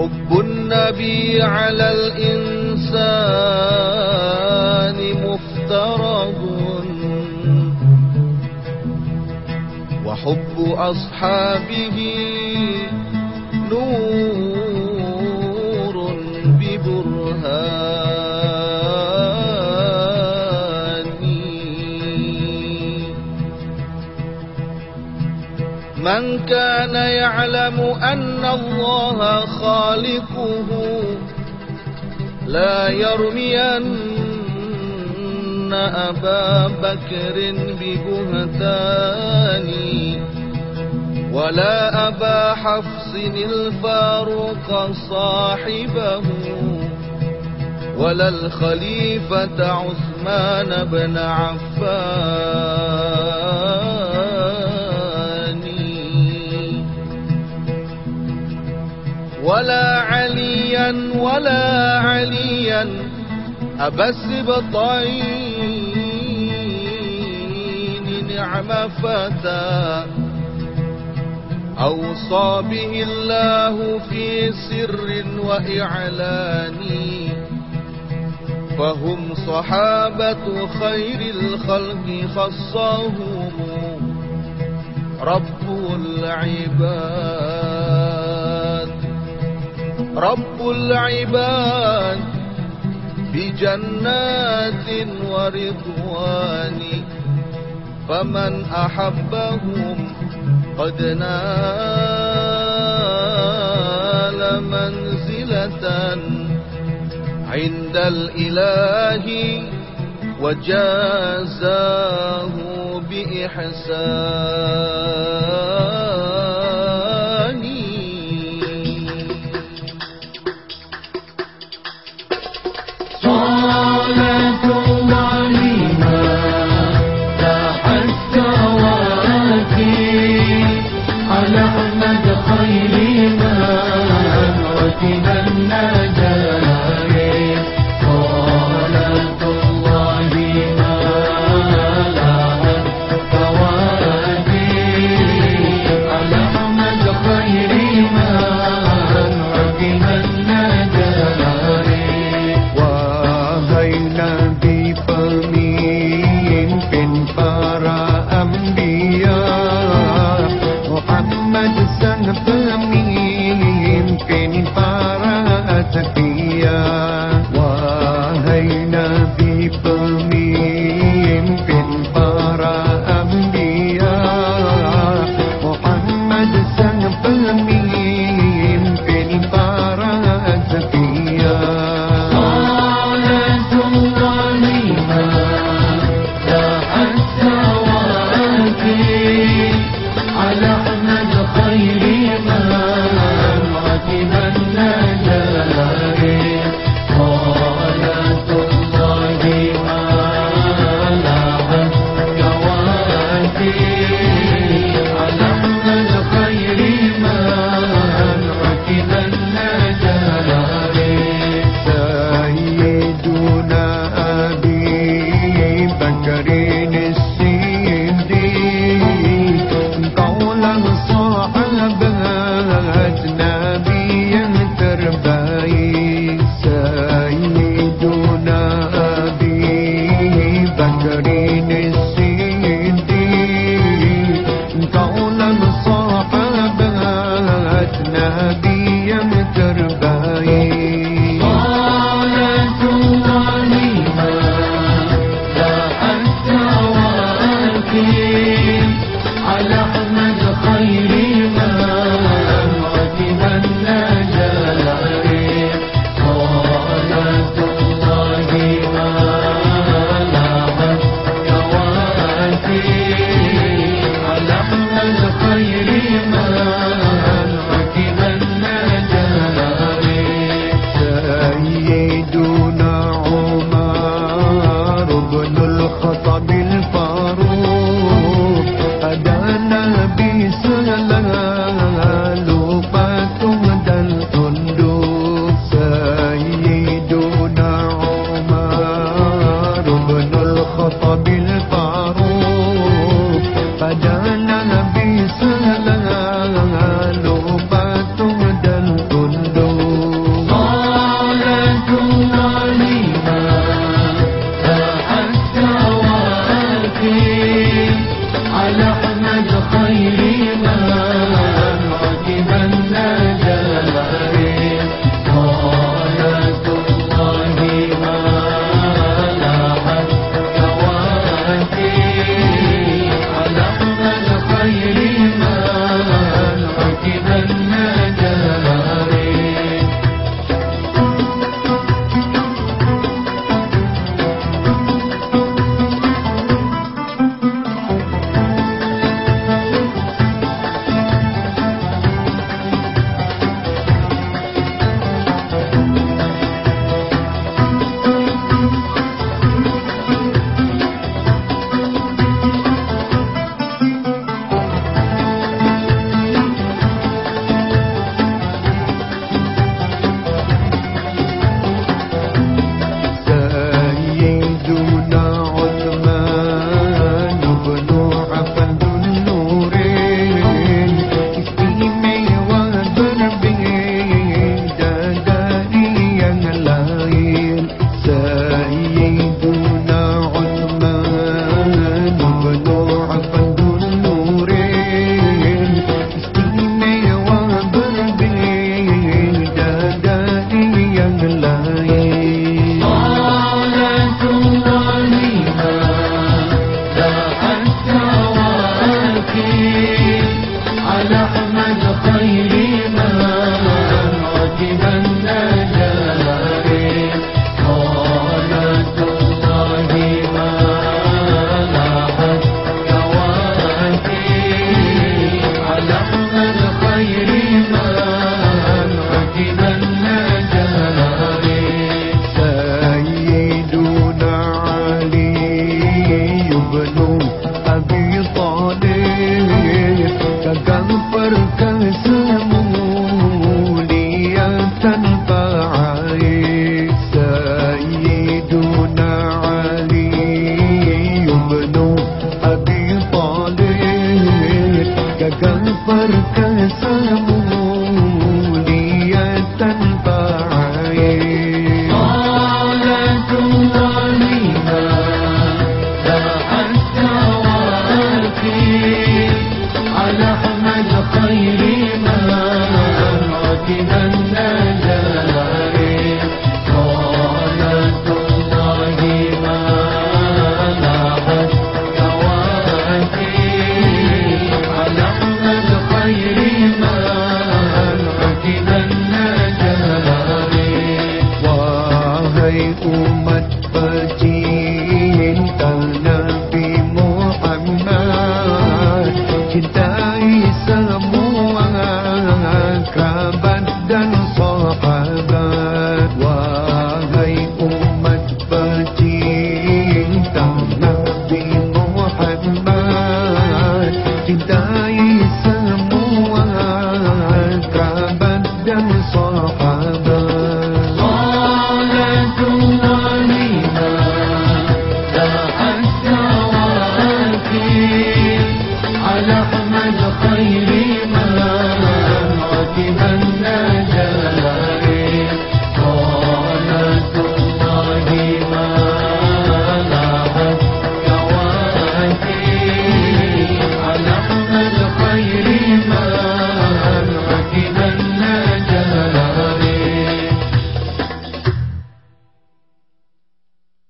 حب النبي على الإنسان مفترض. وحب أصحابه نور ببرهان. كان يعلم أن الله خالقه. لا يرمين أبا بكر ببهتان ولا أبا حفص الفاروق صاحبه ولا الخليفة عثمان بن عفان. ولا عليا أبا السبطين نعم فتى. أوصى به الله في سر وإعلان فهم صحابة خير الخلق خصهم. رب العباد. رب العباد بجنات ورضوان فمن أحبهم قد نال منزلة عند الإله وجازاه بإحسان.